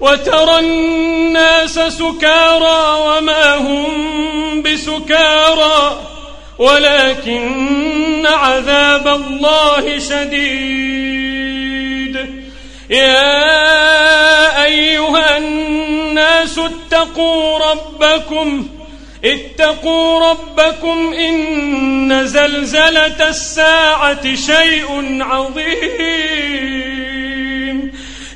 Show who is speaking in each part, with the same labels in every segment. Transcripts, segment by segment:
Speaker 1: وترى الناس سكارى وما هم بسكارى ولكن عذاب الله شديد. يا أيها الناس اتقوا ربكم اتقوا ربكم إن زلزلة الساعة شيء عظيم.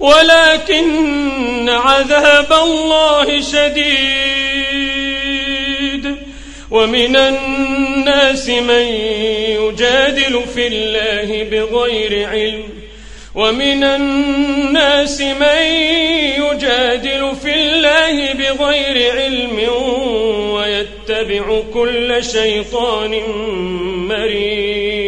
Speaker 1: ولكن عذاب الله شديد. ومن الناس من يجادل في الله بغير علم. ومن الناس من يجادل في الله بغير علم ويتبع كل شيطان مريد.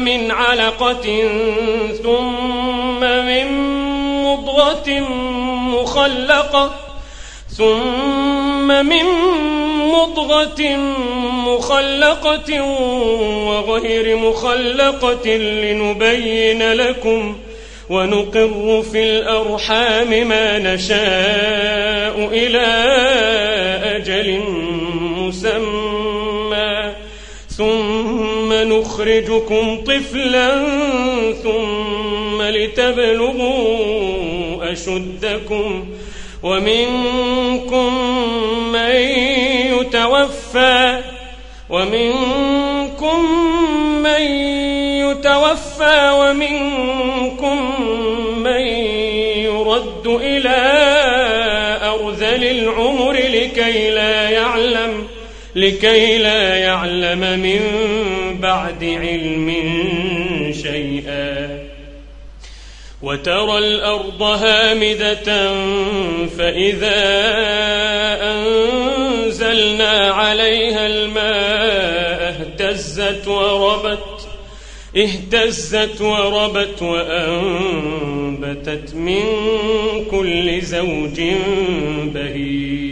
Speaker 1: من علقة ثم من مضغة مخلقة ثم من مضغة مخلقة وغير مخلقة لنبين لكم ونقر في الأرحام ما نشاء إلى أجل مسمى. ثم نخرجكم طفلا ثم لتبلغوا أشدكم ومنكم من يتوفى ومنكم من يتوفى ومنكم من يرد إلى أرذل العمر لكي لا يعلم لكي لا يعلم من بعد علم شيئا وترى الأرض هامدة فإذا أنزلنا عليها الماء اهتزت وربت اهتزت وربت وأنبتت من كل زوج بهيج.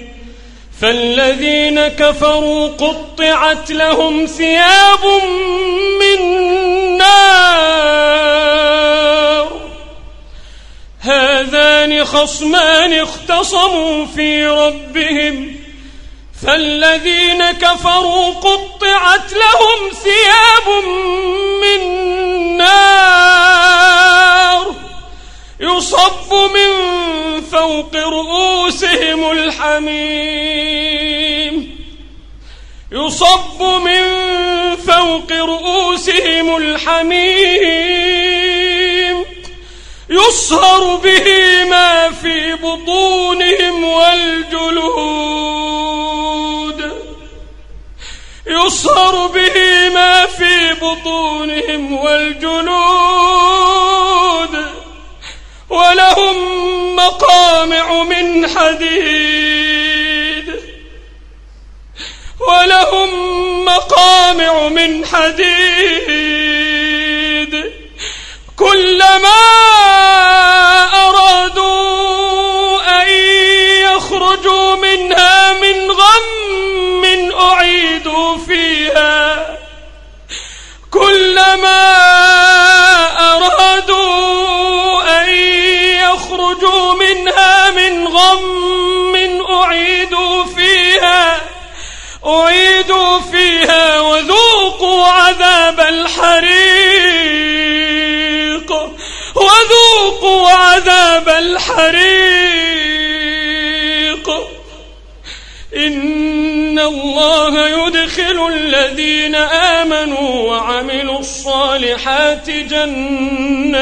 Speaker 1: فالذين كفروا قطعت لهم ثياب من نار. هذان خصمان اختصموا في ربهم. فالذين كفروا قطعت لهم ثياب من نار. يصب من فوق رؤوسهم الحميم. يصب من فوق رؤوسهم الحميم. يصهر به ما في بطونهم والجلود. يصهر به ما في بطونهم والجلود. مقامع من حديد. ولهم مقامع من حديد. كلما أرادوا أن يخرجوا منها من غم أعيدوا فيها. كلما من غم أعيدوا فيها أعيدوا فيها وذوقوا عذاب الحريق وذوقوا عذاب الحريق. إن الله يدخل الذين آمنوا وعملوا الصالحات جنات.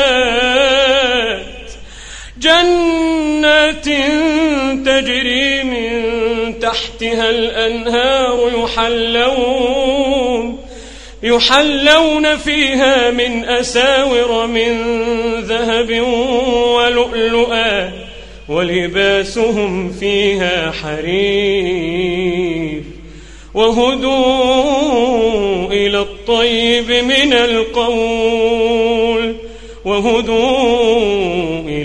Speaker 1: جنات تجري من تحتها الأنهار يحلون يحلون فيها من أساور من ذهب ولؤلؤا ولباسهم فيها حرير. وهدوا إلى الطيب من القول وهدوا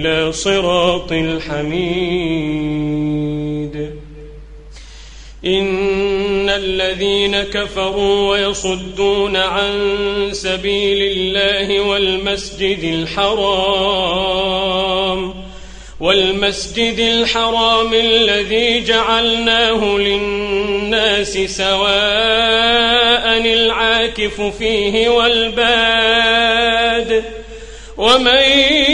Speaker 1: إلى صراط الحميد. إن الذين كفروا ويصدون عن سبيل الله والمسجد الحرام والمسجد الحرام الذي جعلناه للناس سواء العاكف فيه والباد ومن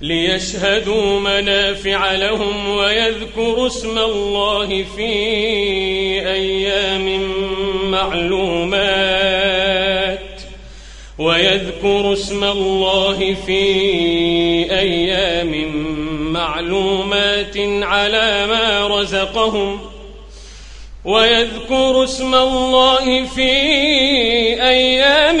Speaker 1: ليشهدوا منافع لهم ويذكروا اسم الله في أيام معلومات ويذكروا اسم الله في أيام معلومات على ما رزقهم ويذكر اسم الله في أيام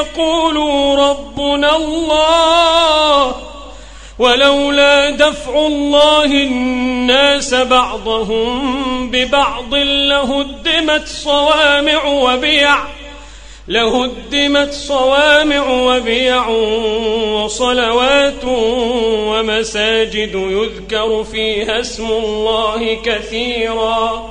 Speaker 1: يقولوا ربنا الله ولولا دفع الله الناس بعضهم ببعض لهدمت صوامع وبيع لهدمت صوامع وبيع وصلوات ومساجد يذكر فيها اسم الله كثيرا.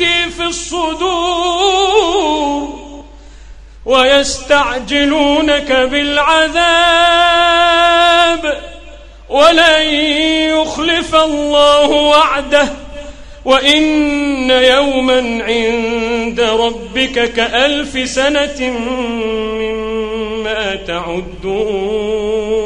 Speaker 1: التي في الصدور ويستعجلونك بالعذاب ولن يخلف الله وعده وإن يوما عند ربك كألف سنة مما تعدون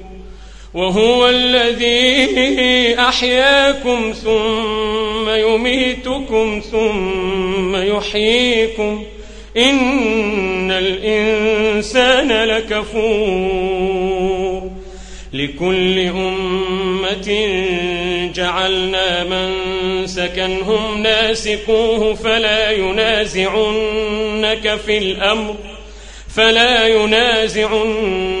Speaker 1: وهو الذي أحياكم ثم يميتكم ثم يحييكم إن الإنسان لكفور لكل أمة جعلنا من سكنهم ناسكوه فلا ينازعنك في الأمر فلا ينازعنك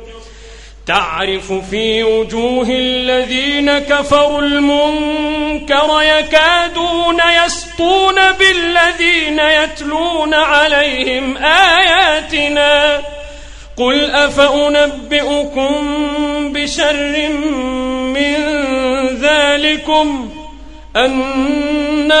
Speaker 1: تعرف في وجوه الذين كفروا المنكر يكادون يسطون بالذين يتلون عليهم آياتنا قل أفأنبئكم بشر من ذلكم النار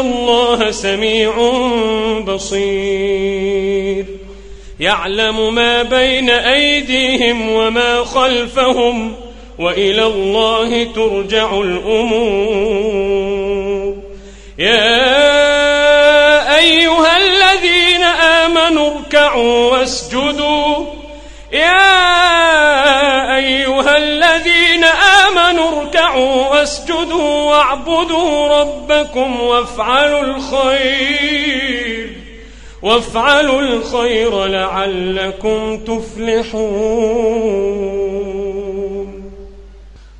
Speaker 1: الله سميع بصير. يعلم ما بين أيديهم وما خلفهم وإلى الله ترجع الأمور. يا أيها الذين آمنوا اركعوا واسجدوا. يا أيها الذين آمنوا اركعوا واسجدوا واعبدوا ربكم وافعلوا الخير وافعلوا الخير لعلكم تفلحون.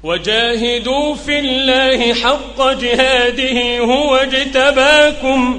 Speaker 1: وجاهدوا في الله حق جهاده هو اجتباكم